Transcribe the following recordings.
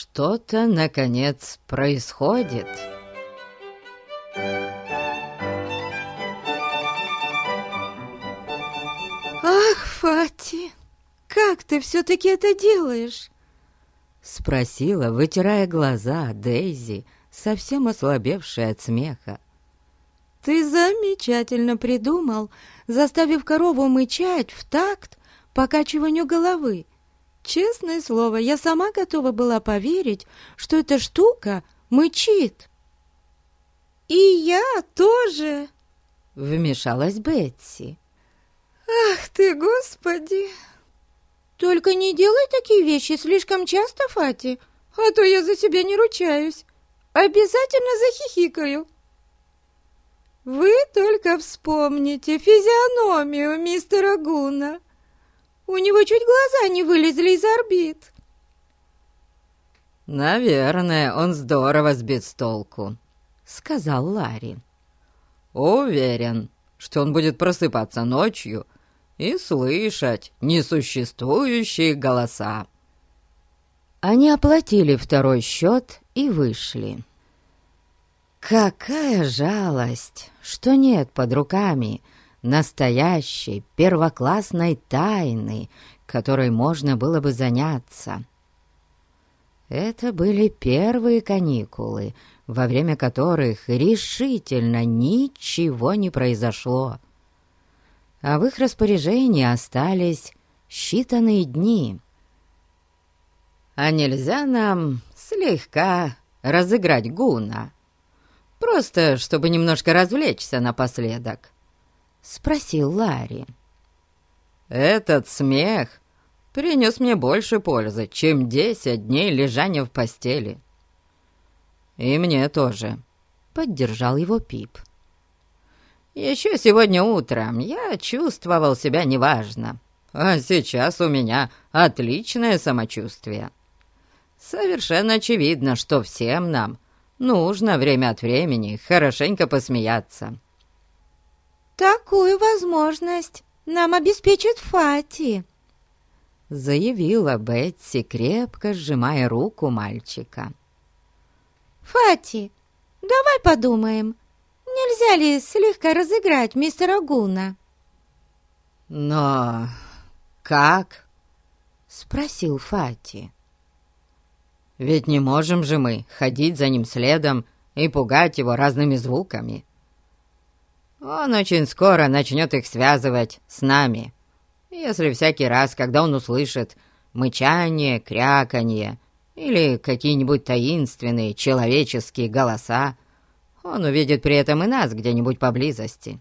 Что-то, наконец, происходит. «Ах, Фати, как ты все-таки это делаешь?» Спросила, вытирая глаза, Дейзи, совсем ослабевшая от смеха. «Ты замечательно придумал, заставив корову мычать в такт покачиванию головы. Честное слово, я сама готова была поверить, что эта штука мычит». «И я тоже!» — вмешалась Бетси. «Ах ты, Господи!» «Только не делай такие вещи слишком часто, Фати, а то я за себя не ручаюсь. Обязательно захихикаю». «Вы только вспомните физиономию мистера Гуна. У него чуть глаза не вылезли из орбит». «Наверное, он здорово сбит с толку», — сказал Ларри. «Уверен, что он будет просыпаться ночью и слышать несуществующие голоса». Они оплатили второй счет и вышли. Какая жалость, что нет под руками настоящей первоклассной тайны, которой можно было бы заняться. Это были первые каникулы, во время которых решительно ничего не произошло а в их распоряжении остались считанные дни. «А нельзя нам слегка разыграть гуна? Просто, чтобы немножко развлечься напоследок?» — спросил Ларри. «Этот смех принес мне больше пользы, чем десять дней лежания в постели». «И мне тоже», — поддержал его Пип. Еще сегодня утром я чувствовал себя неважно, а сейчас у меня отличное самочувствие. Совершенно очевидно, что всем нам нужно время от времени хорошенько посмеяться. «Такую возможность нам обеспечит Фати», — заявила Бетси, крепко сжимая руку мальчика. «Фати, давай подумаем, Нельзя ли слегка разыграть мистера Гуна?» «Но как?» — спросил Фати. «Ведь не можем же мы ходить за ним следом и пугать его разными звуками. Он очень скоро начнет их связывать с нами, если всякий раз, когда он услышит мычание, кряканье или какие-нибудь таинственные человеческие голоса, он увидит при этом и нас где-нибудь поблизости.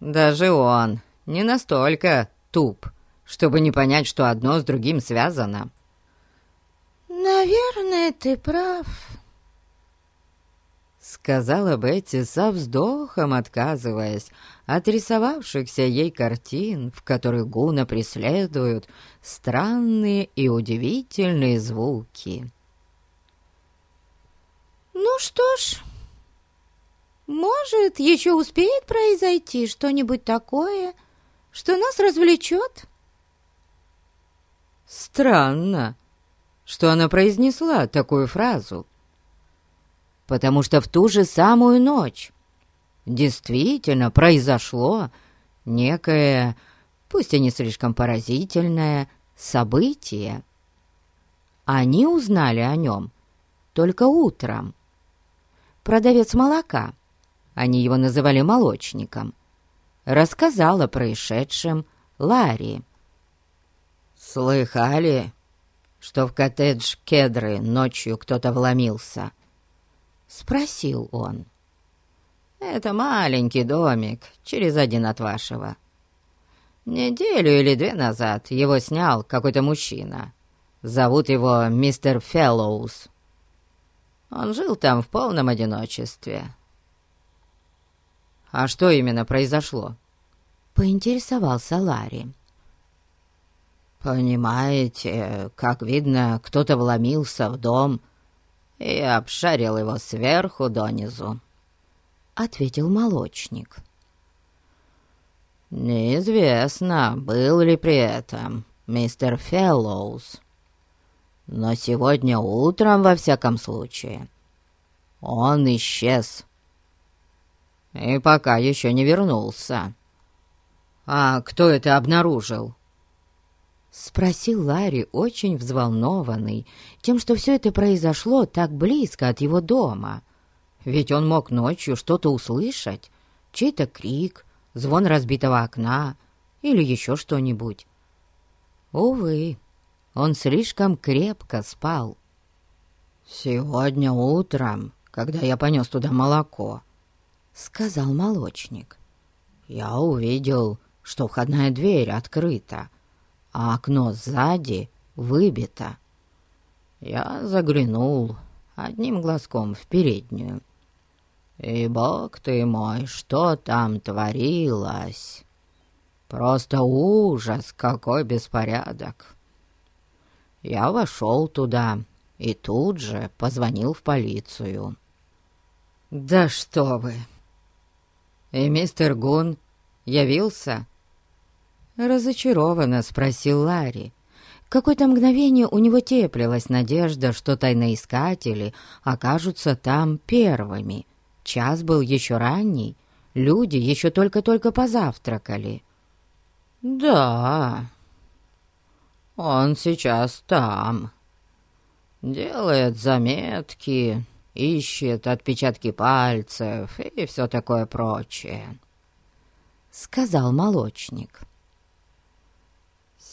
Даже он не настолько туп, чтобы не понять, что одно с другим связано. «Наверное, ты прав», — сказала Бетти со вздохом, отказываясь от рисовавшихся ей картин, в которых Гуна преследуют странные и удивительные звуки. «Ну что ж...» Может, еще успеет произойти что-нибудь такое, что нас развлечет?» Странно, что она произнесла такую фразу, потому что в ту же самую ночь действительно произошло некое, пусть и не слишком поразительное, событие. Они узнали о нем только утром. Продавец молока — они его называли молочником, рассказал о происшедшем Ларри. «Слыхали, что в коттедж Кедры ночью кто-то вломился?» — спросил он. «Это маленький домик, через один от вашего. Неделю или две назад его снял какой-то мужчина. Зовут его мистер Феллоус. Он жил там в полном одиночестве, «А что именно произошло?» — поинтересовался Ларри. «Понимаете, как видно, кто-то вломился в дом и обшарил его сверху донизу», — ответил молочник. «Неизвестно, был ли при этом мистер Феллоус. Но сегодня утром, во всяком случае, он исчез. И пока еще не вернулся. А кто это обнаружил?» Спросил Ларри, очень взволнованный, тем, что все это произошло так близко от его дома. Ведь он мог ночью что-то услышать, чей-то крик, звон разбитого окна или еще что-нибудь. Увы, он слишком крепко спал. «Сегодня утром, когда я понес туда молоко», — сказал молочник, — «я увидел, что входная дверь открыта, а окно сзади выбито. Я заглянул одним глазком в переднюю. И, бог ты мой, что там творилось? Просто ужас, какой беспорядок. Я вошел туда и тут же позвонил в полицию. «Да что вы!» «И мистер Гун явился?» Разочарованно спросил Ларри. Какое-то мгновение у него теплилась надежда, что тайноискатели окажутся там первыми. Час был еще ранний, люди еще только-только позавтракали. «Да, он сейчас там. Делает заметки, ищет отпечатки пальцев и все такое прочее», — сказал молочник.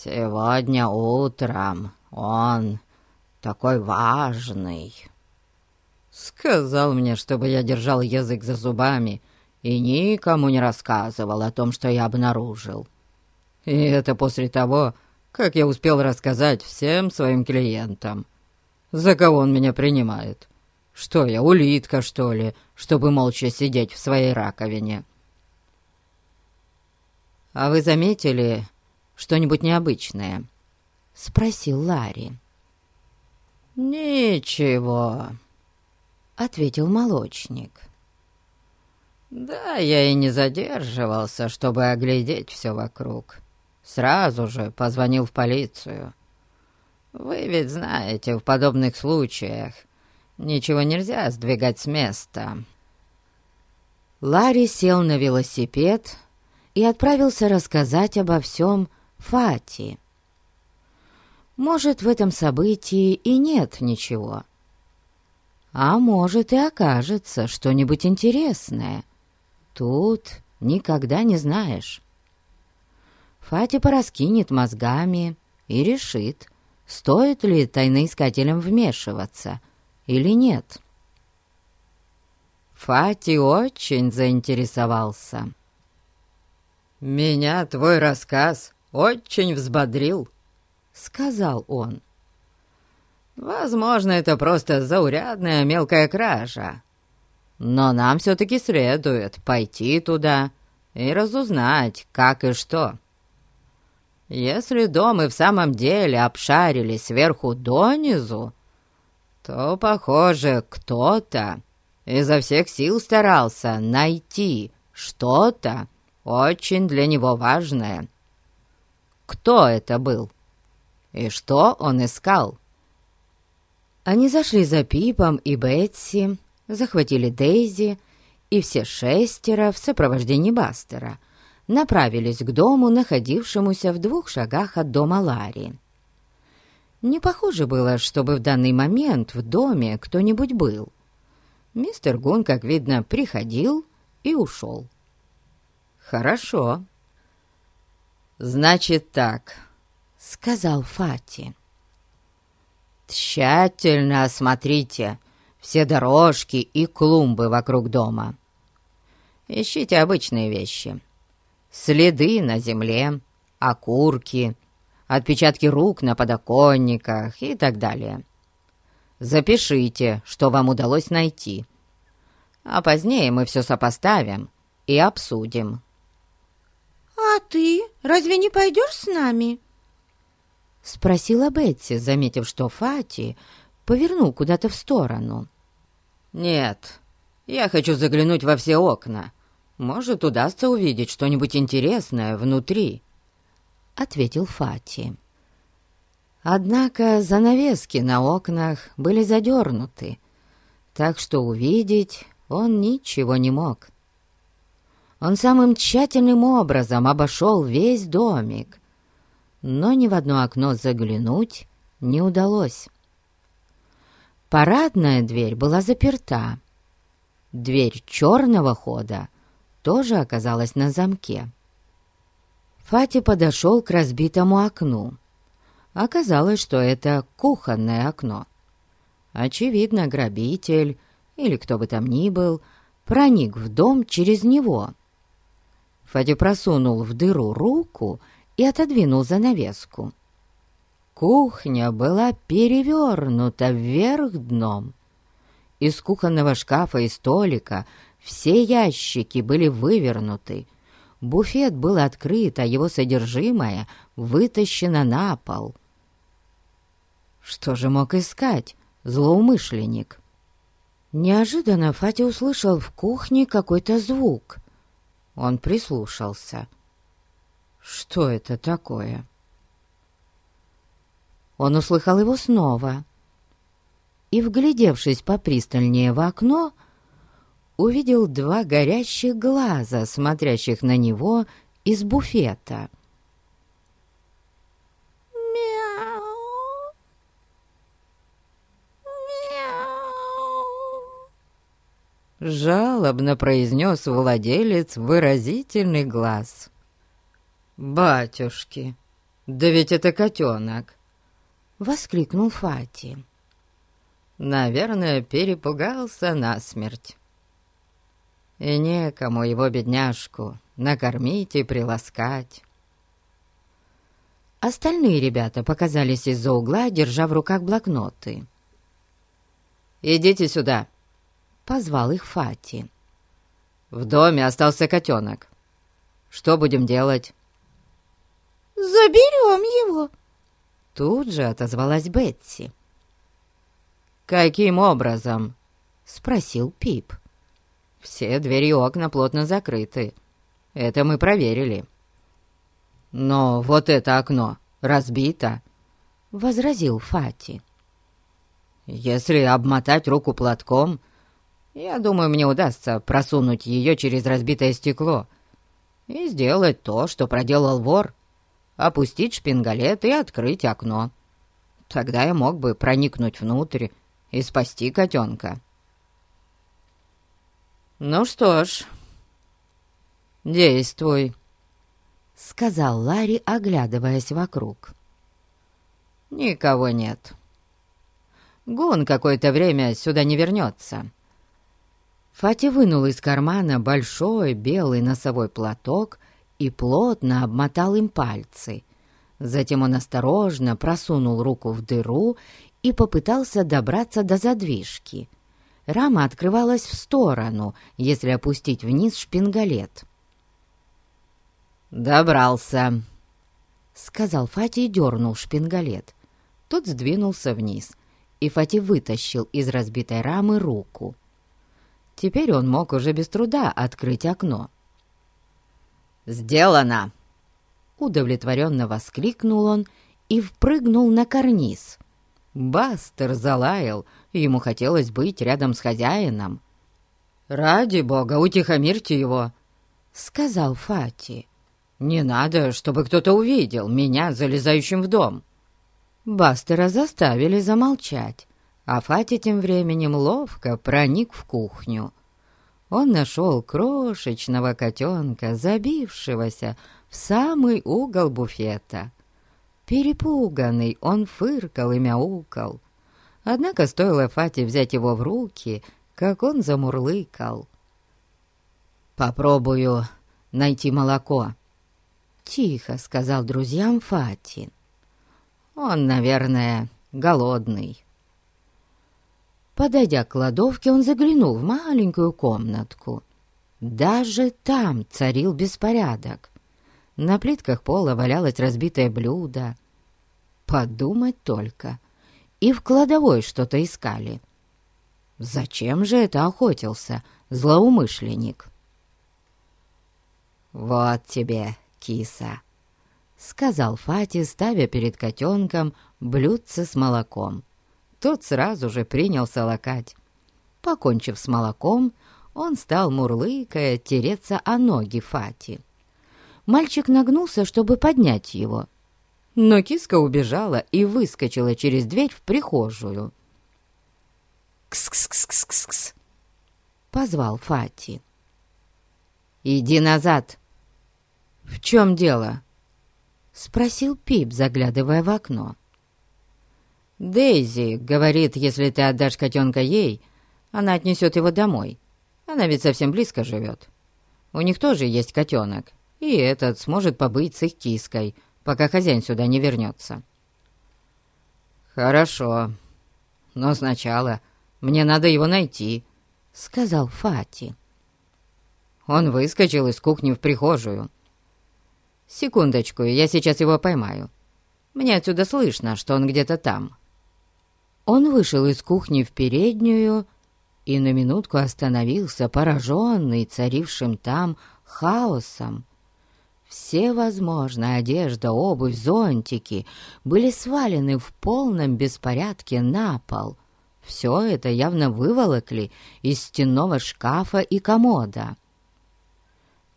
«Сегодня утром он такой важный». Сказал мне, чтобы я держал язык за зубами и никому не рассказывал о том, что я обнаружил. И это после того, как я успел рассказать всем своим клиентам. За кого он меня принимает? Что я, улитка, что ли, чтобы молча сидеть в своей раковине?» «А вы заметили, что-нибудь необычное?» — спросил Ларри. «Ничего», — ответил молочник. «Да, я и не задерживался, чтобы оглядеть все вокруг. Сразу же позвонил в полицию. Вы ведь знаете, в подобных случаях ничего нельзя сдвигать с места». Ларри сел на велосипед и отправился рассказать обо всем Фати. Может, в этом событии и нет ничего. А может, и окажется что-нибудь интересное. Тут никогда не знаешь. Фати пораскинет мозгами и решит, стоит ли тайноискателям вмешиваться или нет. Фати очень заинтересовался. «Меня твой рассказ очень взбодрил», — сказал он. «Возможно, это просто заурядная мелкая кража. Но нам все-таки следует пойти туда и разузнать, как и что. Если дом и в самом деле обшарили сверху донизу, то, похоже, кто-то изо всех сил старался найти что-то очень для него важное кто это был и что он искал. Они зашли за Пипом и Бетси, захватили Дейзи, и все шестеро в сопровождении Бастера направились к дому, находившемуся в двух шагах от дома Ларри. Не похоже было, чтобы в данный момент в доме кто-нибудь был. Мистер Гун, как видно, приходил и ушел. «Хорошо», «Значит так», — сказал Фати. «Тщательно осмотрите все дорожки и клумбы вокруг дома. Ищите обычные вещи. Следы на земле, окурки, отпечатки рук на подоконниках и так далее. Запишите, что вам удалось найти. А позднее мы все сопоставим и обсудим». «А ты разве не пойдешь с нами?» Спросила Бетси, заметив, что Фати повернул куда-то в сторону. «Нет, я хочу заглянуть во все окна. Может, удастся увидеть что-нибудь интересное внутри», — ответил Фати. Однако занавески на окнах были задернуты, так что увидеть он ничего не мог. Он самым тщательным образом обошел весь домик, но ни в одно окно заглянуть не удалось. Парадная дверь была заперта. Дверь черного хода тоже оказалась на замке. Фати подошел к разбитому окну. Оказалось, что это кухонное окно. Очевидно, грабитель, или кто бы там ни был, проник в дом через него. Фати просунул в дыру руку и отодвинул занавеску. Кухня была перевернута вверх дном. Из кухонного шкафа и столика все ящики были вывернуты. Буфет был открыт, а его содержимое вытащено на пол. Что же мог искать злоумышленник? Неожиданно Фати услышал в кухне какой-то звук. Он прислушался. Что это такое? Он услыхал его снова и, вглядевшись попристальнее в окно, увидел два горящих глаза, смотрящих на него из буфета. Жалобно произнес владелец выразительный глаз. «Батюшки, да ведь это котенок!» — воскликнул Фати. «Наверное, перепугался насмерть. И некому его, бедняжку, накормить и приласкать». Остальные ребята показались из-за угла, держа в руках блокноты. «Идите сюда!» — позвал их Фати. «В доме остался котенок. Что будем делать?» «Заберем его!» Тут же отозвалась Бетси. «Каким образом?» — спросил Пип. «Все двери и окна плотно закрыты. Это мы проверили». «Но вот это окно разбито», — возразил Фати. «Если обмотать руку платком, я думаю, мне удастся просунуть ее через разбитое стекло и сделать то, что проделал вор, опустить шпингалет и открыть окно. Тогда я мог бы проникнуть внутрь и спасти котенка. «Ну что ж, действуй», — сказал Ларри, оглядываясь вокруг. «Никого нет. Гун какое-то время сюда не вернется». Фати вынул из кармана большой белый носовой платок и плотно обмотал им пальцы. Затем он осторожно просунул руку в дыру и попытался добраться до задвижки. Рама открывалась в сторону, если опустить вниз шпингалет. «Добрался», — сказал Фати и дернул шпингалет. Тот сдвинулся вниз, и Фати вытащил из разбитой рамы руку. Теперь он мог уже без труда открыть окно. «Сделано!» Удовлетворенно воскликнул он и впрыгнул на карниз. Бастер залаял, ему хотелось быть рядом с хозяином. «Ради бога, утихомирьте его!» — сказал Фати. «Не надо, чтобы кто-то увидел меня, залезающим в дом». Бастера заставили замолчать, а Фати тем временем ловко проник в кухню. Он нашел крошечного котенка, забившегося в самый угол буфета. Перепуганный, он фыркал и мяукал. Однако стоило Фати взять его в руки, как он замурлыкал. «Попробую найти молоко», — тихо сказал друзьям Фати. «Он, наверное, голодный». Подойдя к кладовке, он заглянул в маленькую комнатку. Даже там царил беспорядок. На плитках пола валялось разбитое блюдо. Подумать только. И в кладовой что-то искали. Зачем же это охотился злоумышленник? «Вот тебе, киса!» — сказал Фати, ставя перед котенком блюдце с молоком. Тот сразу же принялся лакать. Покончив с молоком, он стал, мурлыкая, тереться о ноги Фати. Мальчик нагнулся, чтобы поднять его, но киска убежала и выскочила через дверь в прихожую. «Кс-кс-кс-кс-кс!» — позвал Фати. «Иди назад!» «В чем дело?» — спросил Пип, заглядывая в окно. «Дейзи говорит, если ты отдашь котенка ей, она отнесет его домой. Она ведь совсем близко живет. У них тоже есть котенок, и этот сможет побыть с их киской, пока хозяин сюда не вернется». «Хорошо, но сначала мне надо его найти», — сказал Фати. Он выскочил из кухни в прихожую. «Секундочку, я сейчас его поймаю. Мне отсюда слышно, что он где-то там». Он вышел из кухни в переднюю и на минутку остановился, пораженный царившим там хаосом. Все возможные одежда, обувь, зонтики были свалены в полном беспорядке на пол. Все это явно выволокли из стенного шкафа и комода.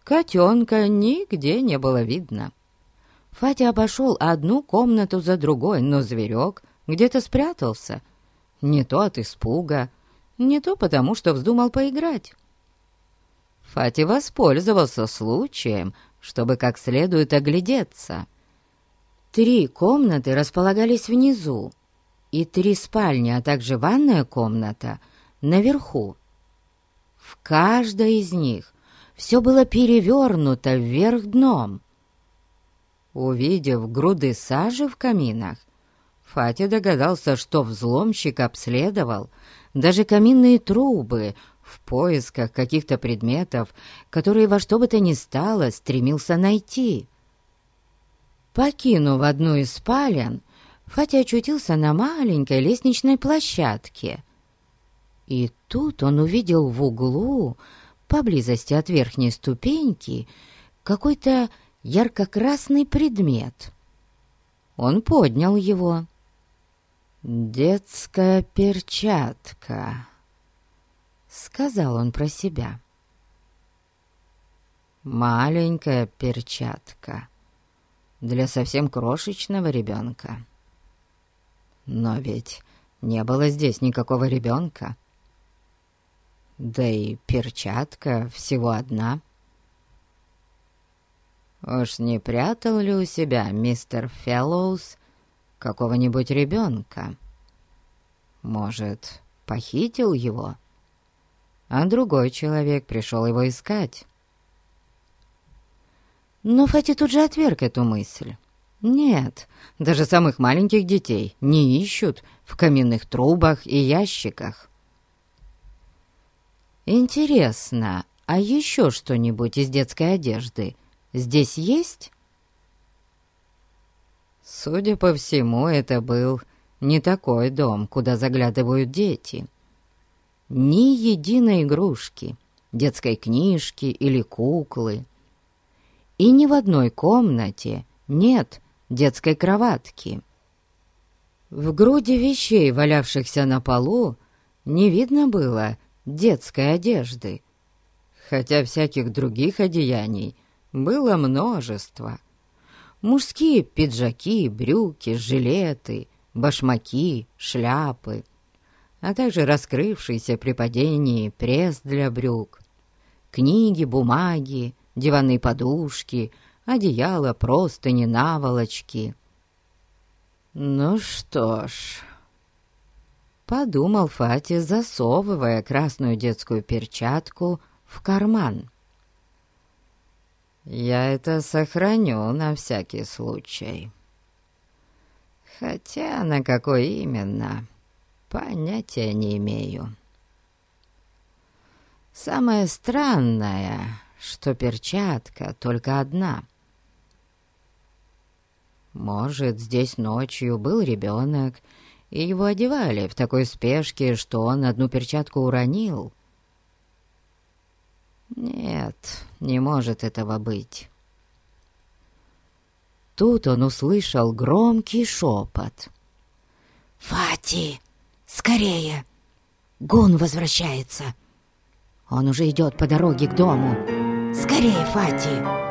Котенка нигде не было видно. Фатя обошел одну комнату за другой, но зверек где-то спрятался. Не то от испуга, не то потому, что вздумал поиграть. Фати воспользовался случаем, чтобы как следует оглядеться. Три комнаты располагались внизу, и три спальни, а также ванная комната наверху. В каждой из них все было перевернуто вверх дном. Увидев груды сажи в каминах, Фати догадался, что взломщик обследовал даже каминные трубы в поисках каких-то предметов, которые во что бы то ни стало стремился найти. Покинув одну из спален, Фати очутился на маленькой лестничной площадке. И тут он увидел в углу поблизости от верхней ступеньки какой-то ярко-красный предмет. Он поднял его. «Детская перчатка», — сказал он про себя. «Маленькая перчатка для совсем крошечного ребенка. Но ведь не было здесь никакого ребенка. Да и перчатка всего одна. Уж не прятал ли у себя мистер Феллоус какого-нибудь ребенка? Может, похитил его? А другой человек пришел его искать. Но Фати тут же отверг эту мысль. Нет, даже самых маленьких детей не ищут в каминных трубах и ящиках. «Интересно, а еще что-нибудь из детской одежды здесь есть?» Судя по всему, это был не такой дом, куда заглядывают дети. Ни единой игрушки, детской книжки или куклы. И ни в одной комнате нет детской кроватки. В груди вещей, валявшихся на полу, не видно было детской одежды, хотя всяких других одеяний было множество. Мужские пиджаки, брюки, жилеты, башмаки, шляпы, а также раскрывшийся при падении пресс для брюк, книги, бумаги, диванные подушки, одеяло, простыни, наволочки. Ну что ж подумал Фати, засовывая красную детскую перчатку в карман. «Я это сохраню на всякий случай. Хотя на какой именно, понятия не имею. Самое странное, что перчатка только одна». Может, здесь ночью был ребенок, и его одевали в такой спешке, что он одну перчатку уронил. Нет, не может этого быть. Тут он услышал громкий шепот. «Фати, скорее! Гун возвращается! Он уже идет по дороге к дому! Скорее, Фати!»